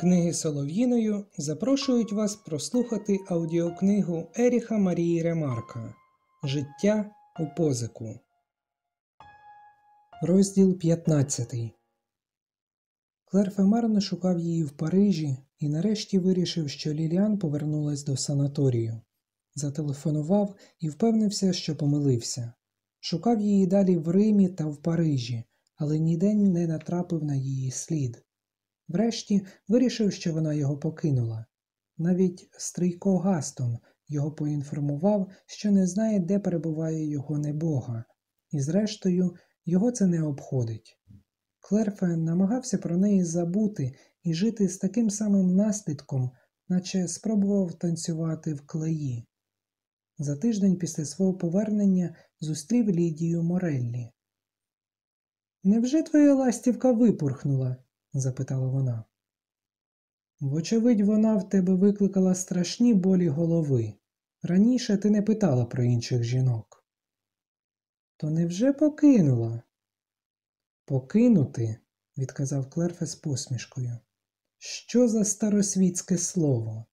Книги Солов'їною запрошують вас прослухати аудіокнигу Еріха Марії Ремарка Життя у позику. Розділ 15 Клер марно шукав її в Парижі і нарешті вирішив, що Ліліан повернулась до санаторію. Зателефонував і впевнився, що помилився. Шукав її далі в Римі та в Парижі, але ніде не натрапив на її слід. Врешті вирішив, що вона його покинула. Навіть Стрийко Гастон його поінформував, що не знає, де перебуває його небога, і, зрештою, його це не обходить. Клерфен намагався про неї забути і жити з таким самим наслідком, наче спробував танцювати в клеї. За тиждень після свого повернення зустрів Лідію Мореллі. Невже твоя ластівка випурхнула? Запитала вона. Вочевидь, вона в тебе викликала страшні болі голови. Раніше ти не питала про інших жінок. То невже покинула? Покинути, відказав Клерфе з посмішкою. Що за старосвітське слово?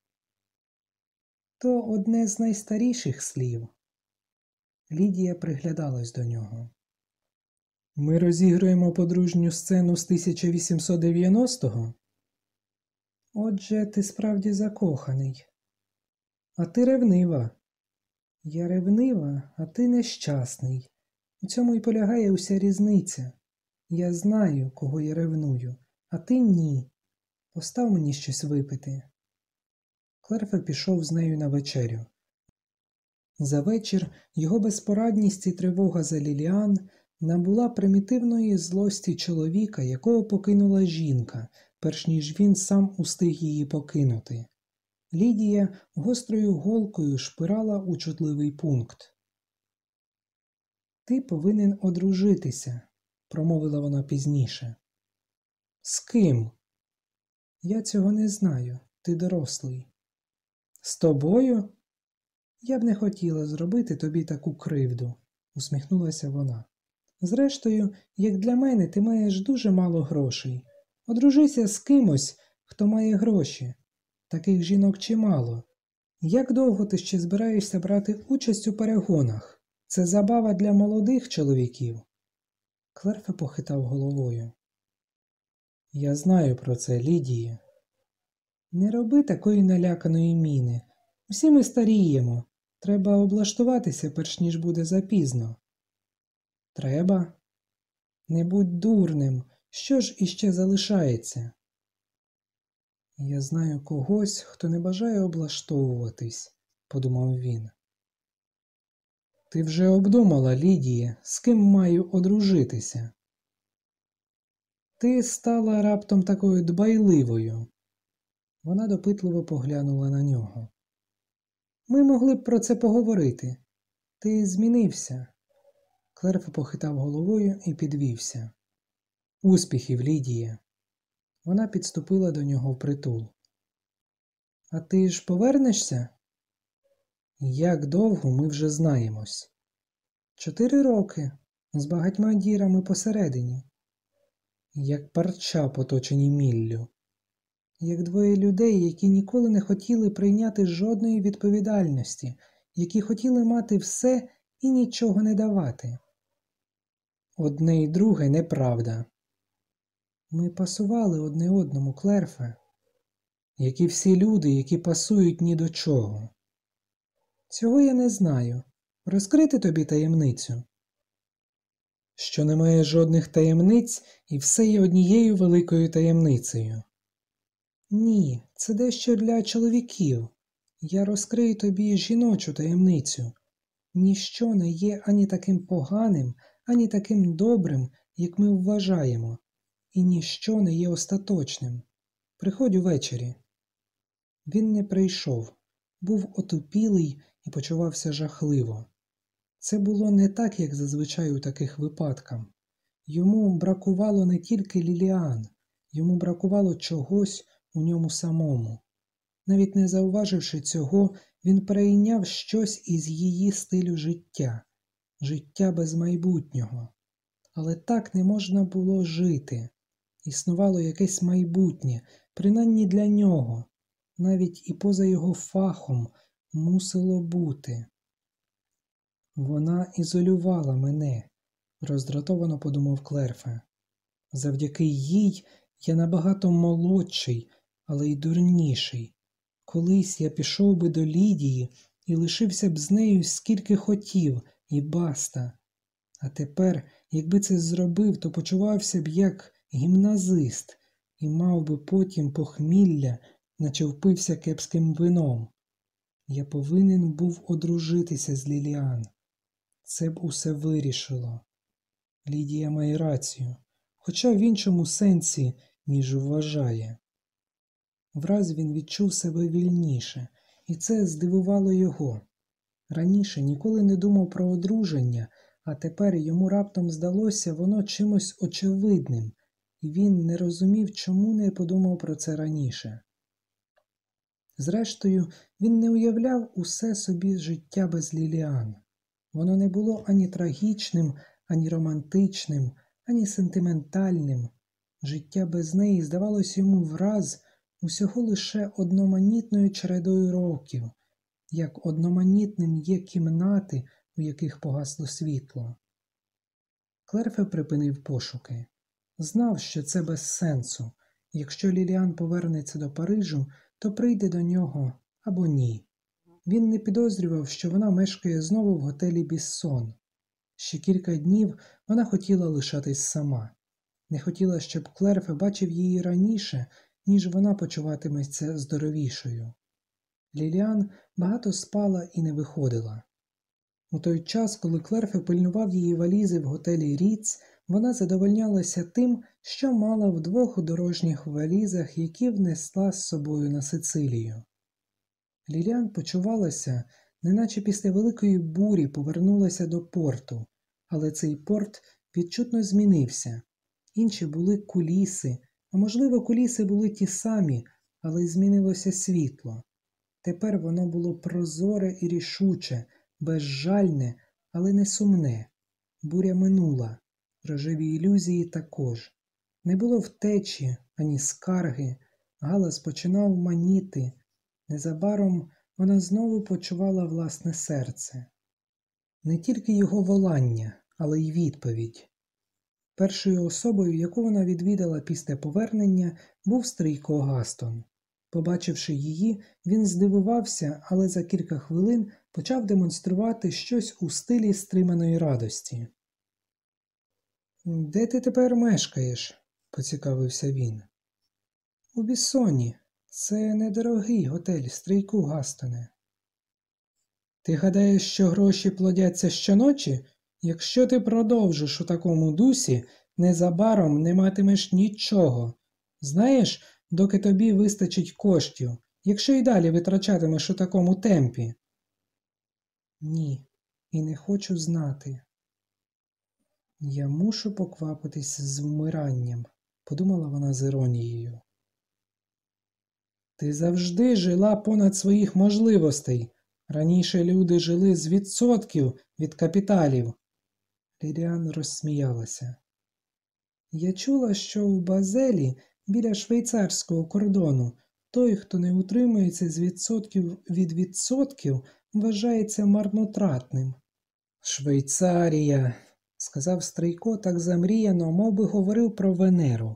То одне з найстаріших слів. Лідія приглядалась до нього. Ми розігруємо подружню сцену з 1890-го? Отже, ти справді закоханий. А ти ревнива. Я ревнива, а ти нещасний. У цьому і полягає уся різниця. Я знаю, кого я ревную, а ти ні. Постав мені щось випити. Клерфе пішов з нею на вечерю. За вечір його безпорадність і тривога за Ліліан набула примітивної злості чоловіка, якого покинула жінка, перш ніж він сам устиг її покинути. Лідія гострою голкою шпирала у чутливий пункт. Ти повинен одружитися, промовила вона пізніше. З ким? Я цього не знаю. Ти дорослий. З тобою? Я б не хотіла зробити тобі таку кривду, усміхнулася вона. Зрештою, як для мене, ти маєш дуже мало грошей. Одружися з кимось, хто має гроші. Таких жінок чимало. Як довго ти ще збираєшся брати участь у перегонах? Це забава для молодих чоловіків. Клерфе похитав головою. Я знаю про це, Лідії. Не роби такої наляканої міни. Всі ми старіємо. Треба облаштуватися, перш ніж буде запізно. Треба? Не будь дурним. Що ж іще залишається? Я знаю когось, хто не бажає облаштовуватись, подумав він. Ти вже обдумала, Лідія, з ким маю одружитися? Ти стала раптом такою дбайливою. Вона допитливо поглянула на нього. Ми могли б про це поговорити. Ти змінився. Клерф похитав головою і підвівся. Успіхів, Лідія. Вона підступила до нього впритул. А ти ж повернешся? Як довго ми вже знаємось? Чотири роки з багатьма дірами посередині, як парча поточені міллю, як двоє людей, які ніколи не хотіли прийняти жодної відповідальності, які хотіли мати все і нічого не давати. Одне й друге неправда. Ми пасували одне одному, Клерфе, як і всі люди, які пасують ні до чого. Цього я не знаю. Розкрити тобі таємницю. Що немає жодних таємниць, і все є однією великою таємницею. Ні, це дещо для чоловіків. Я розкрию тобі жіночу таємницю. Ніщо не є ані таким поганим, ані таким добрим, як ми вважаємо, і ніщо не є остаточним. Приходь увечері. Він не прийшов, був отупілий і почувався жахливо. Це було не так, як зазвичай у таких випадках. Йому бракувало не тільки Ліліан, йому бракувало чогось у ньому самому. Навіть не зауваживши цього, він перейняв щось із її стилю життя, життя без майбутнього. Але так не можна було жити. Існувало якесь майбутнє, принаймні для нього, навіть і поза його фахом, мусило бути. Вона ізолювала мене, роздратовано подумав Клерфе. Завдяки їй я набагато молодший, але й дурніший. Колись я пішов би до Лідії і лишився б з нею скільки хотів, і баста. А тепер, якби це зробив, то почувався б як гімназист і мав би потім похмілля, наче впився кепським вином. Я повинен був одружитися з Ліліан. Це б усе вирішило. Лідія має рацію, хоча в іншому сенсі, ніж вважає. Враз він відчув себе вільніше, і це здивувало його. Раніше ніколи не думав про одруження, а тепер йому раптом здалося воно чимось очевидним, і він не розумів, чому не подумав про це раніше. Зрештою, він не уявляв усе собі життя без Ліліан. Воно не було ані трагічним, ані романтичним, ані сентиментальним. Життя без неї здавалось йому враз усього лише одноманітною чередою років, як одноманітним є кімнати, у яких погасло світло. Клерфе припинив пошуки. Знав, що це без сенсу. Якщо Ліліан повернеться до Парижу, то прийде до нього або ні. Він не підозрював, що вона мешкає знову в готелі Біссон. Ще кілька днів вона хотіла лишатись сама, не хотіла, щоб Клерфе бачив її раніше, ніж вона почуватиметься здоровішою. Ліліан багато спала і не виходила. У той час, коли Клерфе пильнував її валізи в готелі Ріц, вона задовольнялася тим, що мала в двох дорожніх валізах, які внесла з собою на Сицилію. Ліліан почувалася, неначе після великої бурі повернулася до порту, але цей порт відчутно змінився. Інші були куліси, а можливо, куліси були ті самі, але змінилося світло. Тепер воно було прозоре і рішуче, безжальне, але не сумне. Буря минула, рожеві ілюзії також. Не було втечі, ані скарги, галас починав маніти. Незабаром вона знову почувала власне серце. Не тільки його волання, але й відповідь. Першою особою, яку вона відвідала після повернення, був Стрийко Гастон. Побачивши її, він здивувався, але за кілька хвилин почав демонструвати щось у стилі стриманої радості. Де ти тепер мешкаєш? поцікавився він. У Бісоні. Це недорогий готель, Стрийку Гастоне. Ти гадаєш, що гроші плодяться щоночі? Якщо ти продовжиш у такому дусі, незабаром не матимеш нічого. Знаєш, доки тобі вистачить коштів, якщо й далі витрачатимеш у такому темпі. Ні, і не хочу знати. Я мушу поквапитись з вмиранням, подумала вона з іронією. Ти завжди жила понад своїх можливостей. Раніше люди жили з відсотків від капіталів. Ліріан розсміялася. Я чула, що у Базелі біля швейцарського кордону той, хто не утримується з відсотків від відсотків, вважається марнотратним. Швейцарія, сказав Стрийко так замріяно, мов би говорив про Венеру.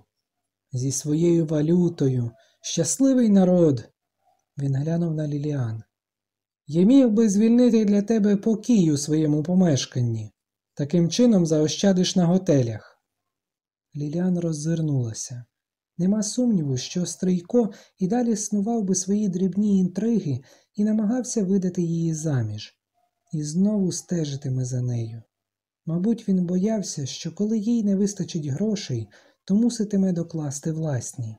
Зі своєю валютою. Щасливий народ. Він глянув на Ліліан. Я міг би звільнити для тебе покій у своєму помешканні. Таким чином заощадиш на готелях. Ліліан роззирнулася. Нема сумніву, що Стрийко і далі снував би свої дрібні інтриги і намагався видати її заміж, і знову стежитиме за нею. Мабуть, він боявся, що коли їй не вистачить грошей, то муситиме докласти власні.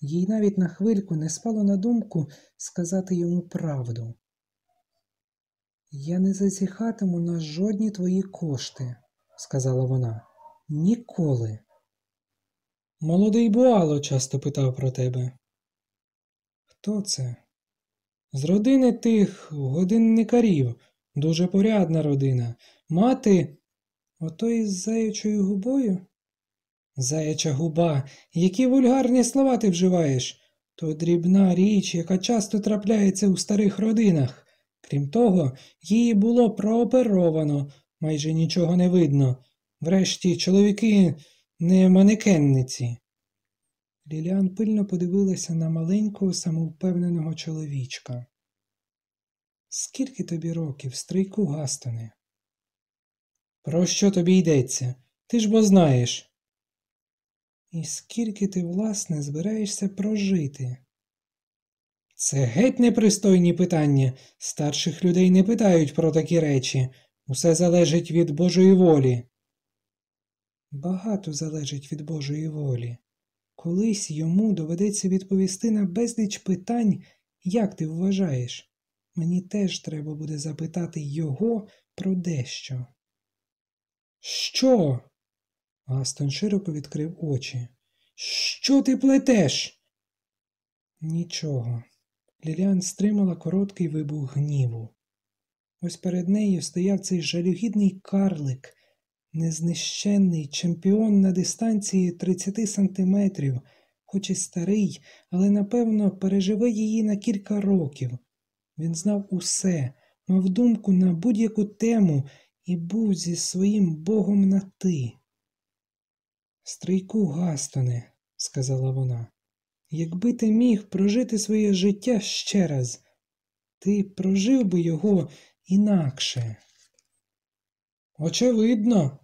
Їй навіть на хвильку не спало на думку сказати йому правду. Я не зазіхатиму на жодні твої кошти, сказала вона. Ніколи. Молодий Буало часто питав про тебе. Хто це? З родини тих годинникарів, дуже порядна родина. Мати. Ото із заячою губою? Заяча губа, які вульгарні слова ти вживаєш. То дрібна річ, яка часто трапляється у старих родинах. Крім того, її було прооперовано, майже нічого не видно. Врешті чоловіки не манекенниці. Ліліан пильно подивилася на маленького самовпевненого чоловічка. Скільки тобі років, стрийку Гастоне? Про що тобі йдеться? Ти ж бо знаєш. І скільки ти, власне, збираєшся прожити? Це геть непристойні питання. Старших людей не питають про такі речі. Усе залежить від Божої волі. Багато залежить від Божої волі. Колись йому доведеться відповісти на безліч питань, як ти вважаєш. Мені теж треба буде запитати його про дещо. Що? Гастон широко відкрив очі. Що ти плетеш? Нічого. Ліліан стримала короткий вибух гніву. Ось перед нею стояв цей жалюгідний карлик, незнищенний чемпіон на дистанції 30 сантиметрів, хоч і старий, але напевно переживе її на кілька років. Він знав усе, мав думку на будь-яку тему і був зі своїм богом на ти. Стрийку Гастоне, сказала вона, якби ти міг прожити своє життя ще раз, ти прожив би його інакше. Очевидно.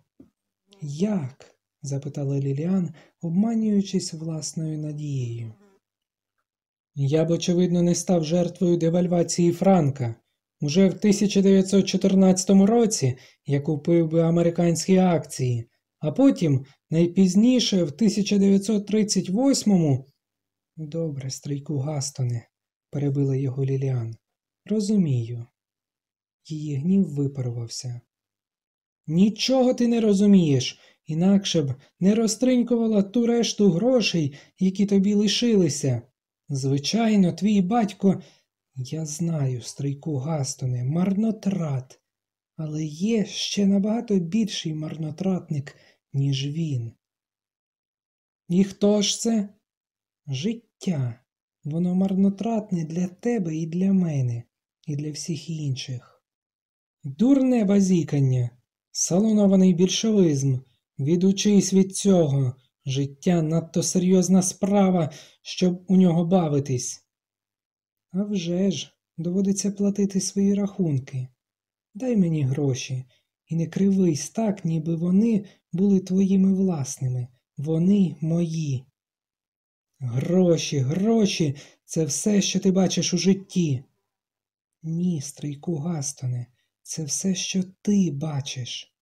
Як? запитала Ліліан, обманюючись власною надією. Я б, очевидно, не став жертвою девальвації Франка. Уже в 1914 році я купив би американські акції, а потім, найпізніше, в 1938-му. Добре, стрійку Гастоне, перебила його Ліліан. Розумію. Її гнів випарувався. Нічого ти не розумієш, інакше б не розтринькувала ту решту грошей, які тобі лишилися. Звичайно, твій батько, я знаю, стрийку Гастоне, марнотрат, але є ще набагато більший марнотратник, ніж він. І хто ж це? Життя. Воно марнотратне для тебе і для мене, і для всіх інших. Дурне базікання, салонований більшовизм. Відучись від цього. Життя надто серйозна справа, щоб у нього бавитись. А вже ж, доводиться платити свої рахунки. Дай мені гроші і не кривись так, ніби вони були твоїми власними, вони мої. Гроші, гроші це все, що ти бачиш у житті. Ні, стрийку Гастоне, це все, що ти бачиш.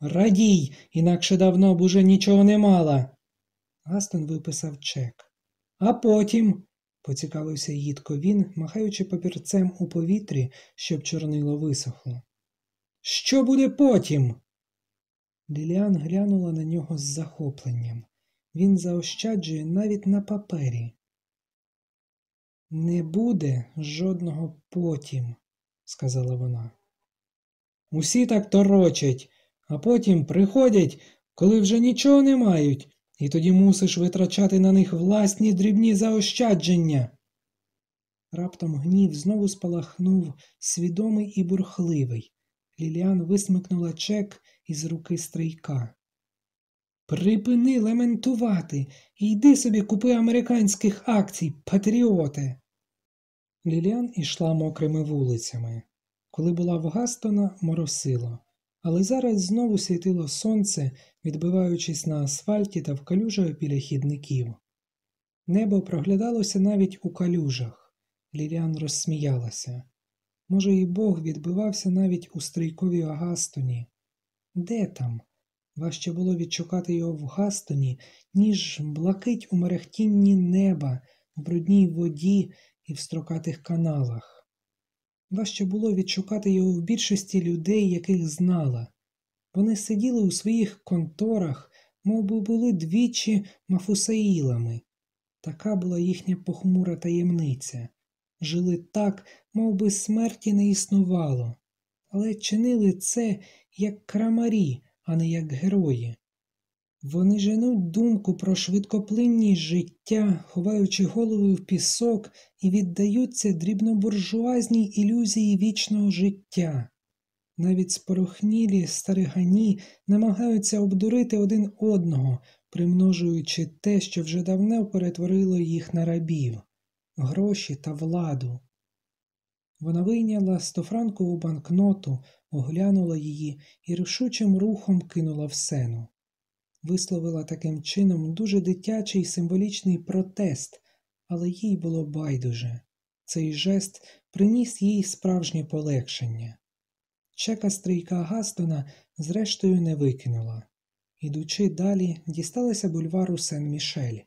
Радій, інакше давно б уже нічого не мала. Гастон виписав чек. А потім, поцікавився їдко він, махаючи папірцем у повітрі, щоб чорнило висохло. Що буде потім? Ліліан глянула на нього з захопленням. Він заощаджує навіть на папері. Не буде жодного потім, сказала вона. Усі так торочать, а потім приходять, коли вже нічого не мають, і тоді мусиш витрачати на них власні дрібні заощадження. Раптом гнів знову спалахнув свідомий і бурхливий. Ліліан висмикнула чек із руки стрийка. Припини лементувати і йди собі купи американських акцій, патріоте. Ліліан ішла мокрими вулицями. Коли була в Гастона, моросило, але зараз знову світило сонце, відбиваючись на асфальті та в калюжах біля хідників. Небо проглядалося навіть у калюжах. Ліліан розсміялася. Може, і Бог відбивався навіть у стрійкові Агастоні. Де там? Важче було відшукати його в Гастоні, ніж блакить у мерехтінні неба, в брудній воді і в строкатих каналах. Важче було відшукати його в більшості людей, яких знала. Вони сиділи у своїх конторах, мов би були двічі мафусаїлами. Така була їхня похмура таємниця. Жили так, мов би смерті не існувало, але чинили це як крамарі, а не як герої. Вони женуть думку про швидкоплинність життя, ховаючи голови в пісок і віддаються дрібнобуржуазній ілюзії вічного життя. Навіть спорохнілі старигані намагаються обдурити один одного, примножуючи те, що вже давно перетворило їх на рабів, гроші та владу. Вона вийняла стофранкову банкноту, оглянула її і рішучим рухом кинула в сену. Висловила таким чином дуже дитячий символічний протест, але їй було байдуже. Цей жест приніс їй справжнє полегшення. Чека стрійка Гастона зрештою не викинула. Ідучи далі, дісталася бульвару Сен-Мішель.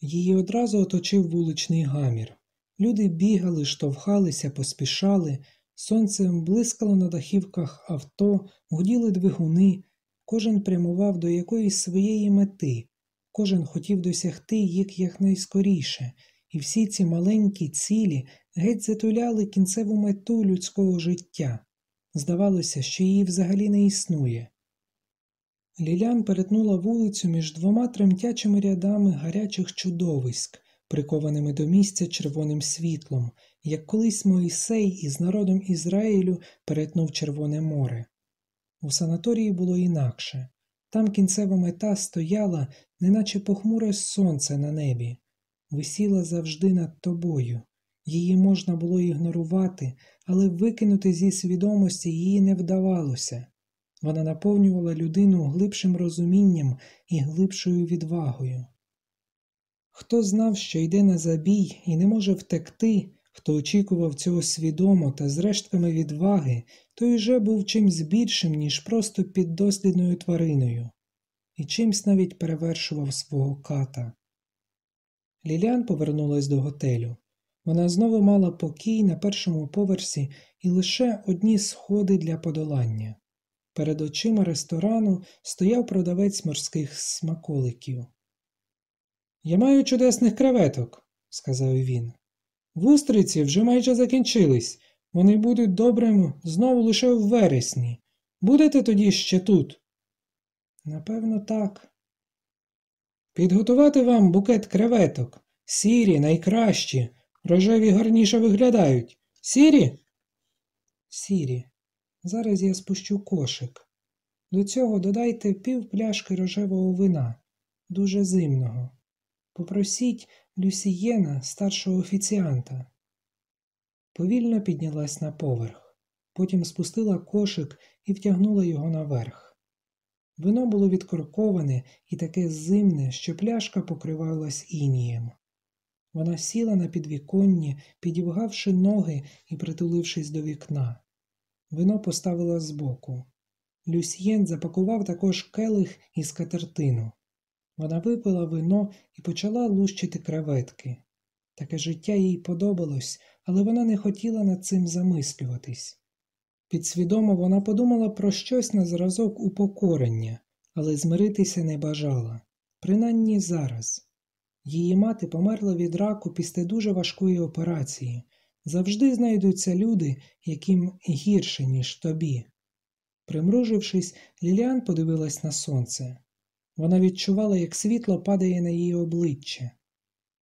Її одразу оточив вуличний гамір. Люди бігали, штовхалися, поспішали, сонце блискало на дахівках авто, гуділи двигуни, кожен прямував до якоїсь своєї мети, кожен хотів досягти їх якнайскоріше, і всі ці маленькі цілі геть затуляли кінцеву мету людського життя. Здавалося, що її взагалі не існує. Лілян перетнула вулицю між двома тремтячими рядами гарячих чудовиськ, прикованими до місця червоним світлом, як колись Моїсей із народом Ізраїлю перетнув Червоне море. У санаторії було інакше там кінцева мета стояла, неначе похмуре сонце на небі, висіла завжди над тобою. Її можна було ігнорувати, але викинути зі свідомості її не вдавалося. Вона наповнювала людину глибшим розумінням і глибшою відвагою. Хто знав, що йде на забій і не може втекти, хто очікував цього свідомо та з рештками відваги, той вже був чимсь більшим, ніж просто піддослідною твариною, і чимсь навіть перевершував свого ката. Ліліан повернулась до готелю. Вона знову мала покій на першому поверсі і лише одні сходи для подолання. Перед очима ресторану стояв продавець морських смаколиків. Я маю чудесних креветок, сказав він. Вустриці вже майже закінчились. Вони будуть добрими знову лише в вересні. Будете тоді ще тут? Напевно, так. Підготувати вам букет креветок. Сірі, найкращі, рожеві гарніше виглядають. Сірі? Сірі. Зараз я спущу кошик. До цього додайте пів пляшки рожевого вина, дуже зимного. Попросіть Люсієна, старшого офіціанта. Повільно піднялась на поверх, потім спустила кошик і втягнула його наверх. Вино було відкорковане і таке зимне, що пляшка покривалась інієм. Вона сіла на підвіконні, підівгавши ноги і притулившись до вікна. Вино поставила збоку. Люсьєн запакував також келих і скатертину. Вона випила вино і почала лущити креветки. Таке життя їй подобалось, але вона не хотіла над цим замислюватись. Підсвідомо вона подумала про щось на зразок упокорення, але змиритися не бажала, принаймні зараз. Її мати померла від раку після дуже важкої операції. Завжди знайдуться люди, яким гірше, ніж тобі. Примружившись, Ліліан подивилась на сонце. Вона відчувала, як світло падає на її обличчя,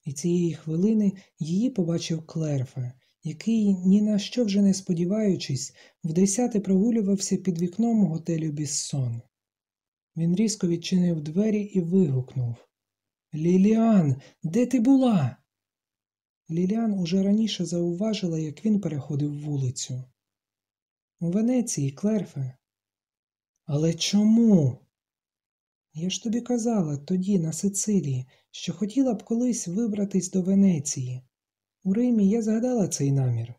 і цієї хвилини її побачив Клерфе, який, ні на що вже не сподіваючись, вдесяти прогулювався під вікном готелю Біссон. Він різко відчинив двері і вигукнув Ліліан, де ти була? Ліліан уже раніше зауважила, як він переходив вулицю. У Венеції, Клерфе. Але чому? Я ж тобі казала тоді, на Сицилії, що хотіла б колись вибратись до Венеції. У Римі я згадала цей намір.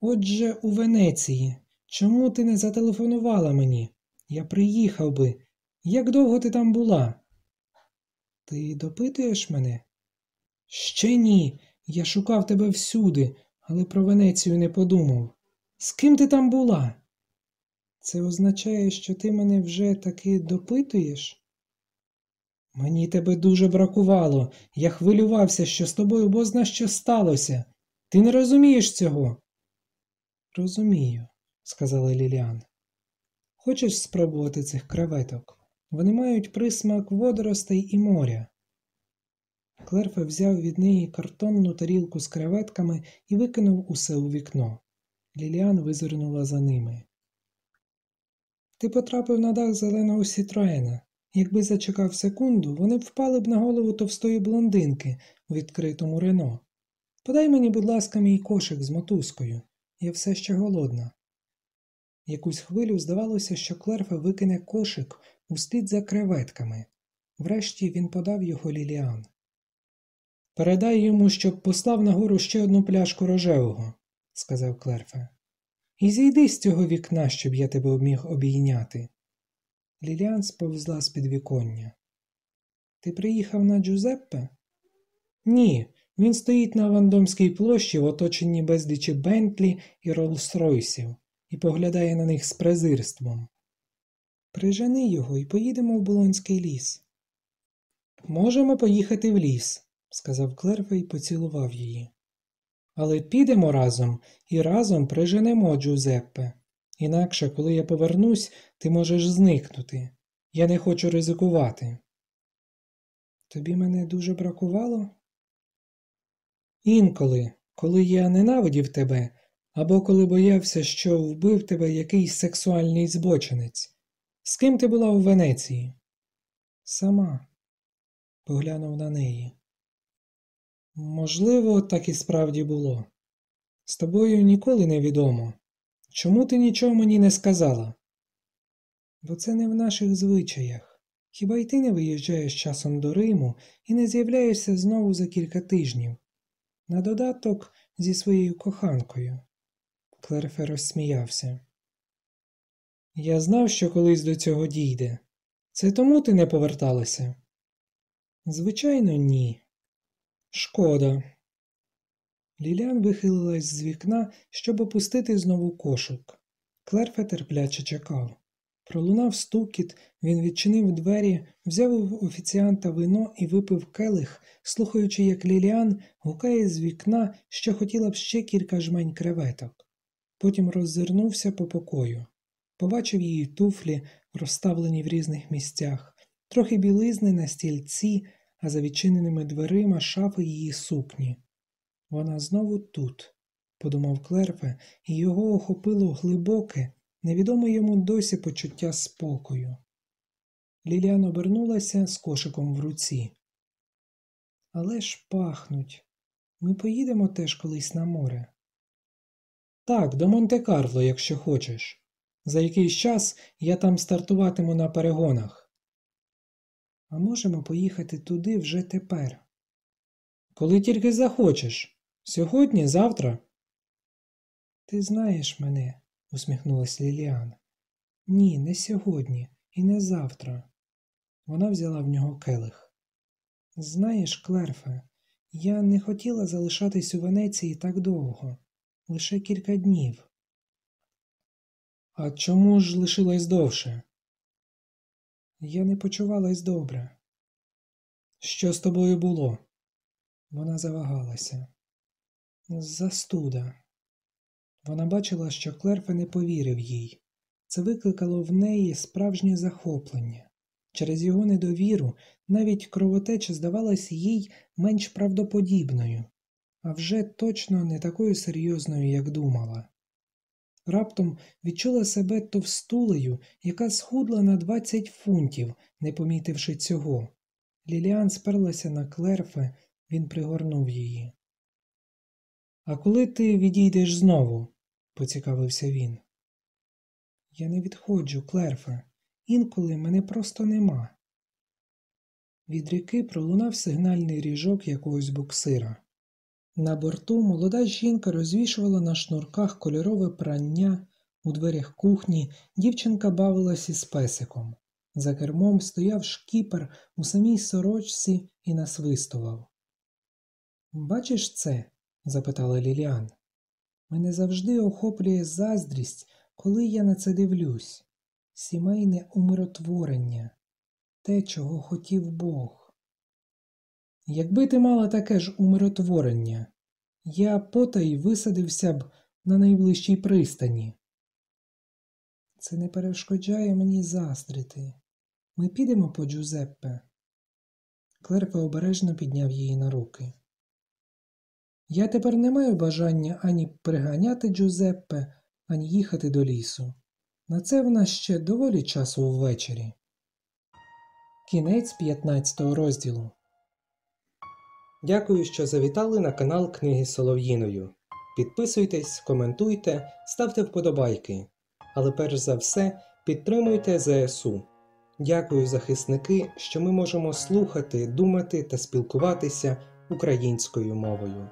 Отже, у Венеції. Чому ти не зателефонувала мені? Я приїхав би. Як довго ти там була? Ти допитуєш мене? Ще ні. Я шукав тебе всюди, але про Венецію не подумав. З ким ти там була? Це означає, що ти мене вже таки допитуєш? Мені тебе дуже бракувало. Я хвилювався, що з тобою бозна що сталося. Ти не розумієш цього? Розумію, сказала Ліліан. Хочеш спробувати цих креветок? Вони мають присмак водоростей і моря. Клерфе взяв від неї картонну тарілку з креветками і викинув усе у вікно. Ліліан визирнула за ними. Ти потрапив на дах зеленого Сітроена. Якби зачекав секунду, вони б впали б на голову товстої блондинки у відкритому Рено. Подай мені, будь ласка, мій кошик з мотузкою. Я все ще голодна. Якусь хвилю здавалося, що Клерфе викине кошик услід за креветками. Врешті він подав його Ліліан. Передай йому, щоб послав нагору ще одну пляшку рожевого, сказав Клерфе. І зійди з цього вікна, щоб я тебе міг обійняти. Ліліан сповзла з підвіконня. Ти приїхав на Джузеппе? Ні, він стоїть на Вандомській площі в оточенні безлічі Бентлі і Роллс-Ройсів і поглядає на них з презирством. Прижени його і поїдемо в Болонський ліс. Можемо поїхати в ліс, сказав Клерфе і поцілував її. Але підемо разом і разом приженемо Джузеппе. Інакше, коли я повернусь, ти можеш зникнути. Я не хочу ризикувати. Тобі мене дуже бракувало? Інколи, коли я ненавидів тебе, або коли боявся, що вбив тебе якийсь сексуальний збочинець. З ким ти була у Венеції? Сама, поглянув на неї. Можливо, так і справді було. З тобою ніколи не відомо. Чому ти нічого мені не сказала? Бо це не в наших звичаях. Хіба й ти не виїжджаєш часом до Риму і не з'являєшся знову за кілька тижнів? На додаток зі своєю коханкою. Клерфе розсміявся. Я знав, що колись до цього дійде. Це тому ти не поверталася? Звичайно, ні. Шкода. Лілян вихилилась з вікна, щоб опустити знову кошик. Клерфе терпляче чекав. Пролунав стукіт, він відчинив двері, взяв у офіціанта вино і випив келих, слухаючи, як Ліліан гукає з вікна, що хотіла б ще кілька жмень креветок. Потім роззирнувся по покою. Побачив її туфлі, розставлені в різних місцях, трохи білизни на стільці, а за відчиненими дверима шафи її сукні. Вона знову тут, подумав Клерфе, і його охопило глибоке, невідоме йому досі почуття спокою. Ліліан обернулася з кошиком в руці. Але ж пахнуть. Ми поїдемо теж колись на море. Так, до Монте-Карло, якщо хочеш. За якийсь час я там стартуватиму на перегонах. А можемо поїхати туди вже тепер. Коли тільки захочеш. Сьогодні, завтра. Ти знаєш мене, усміхнулась Ліліан. Ні, не сьогодні і не завтра. Вона взяла в нього келих. Знаєш, Клерфе, я не хотіла залишатись у Венеції так довго, лише кілька днів. А чому ж лишилась довше? Я не почувалась добре. Що з тобою було? Вона завагалася. Застуда. Вона бачила, що Клерфе не повірив їй. Це викликало в неї справжнє захоплення. Через його недовіру навіть кровотеча здавалась їй менш правдоподібною, а вже точно не такою серйозною, як думала. Раптом відчула себе товстулею, яка схудла на 20 фунтів, не помітивши цього. Ліліан сперлася на клерфе, він пригорнув її. А коли ти відійдеш знову? поцікавився він. Я не відходжу, Клерфе. Інколи мене просто нема. Від ріки пролунав сигнальний ріжок якогось буксира. На борту молода жінка розвішувала на шнурках кольорове прання, у дверях кухні дівчинка бавилась із песиком. За кермом стояв шкіпер у самій сорочці і насвистував. Бачиш це? запитала Ліліан. Мене завжди охоплює заздрість, коли я на це дивлюсь. Сімейне умиротворення, те, чого хотів Бог. Якби ти мала таке ж умиротворення, я потай висадився б на найближчій пристані. Це не перешкоджає мені заздрити. Ми підемо по Джузеппе. Клерка обережно підняв її на руки. Я тепер не маю бажання ані приганяти Джузеппе, ані їхати до лісу. На це в нас ще доволі часу ввечері. Кінець 15 розділу. Дякую, що завітали на канал Книги Солов'їною. Підписуйтесь, коментуйте, ставте вподобайки. Але перш за все підтримуйте ЗСУ. Дякую, захисники, що ми можемо слухати, думати та спілкуватися українською мовою.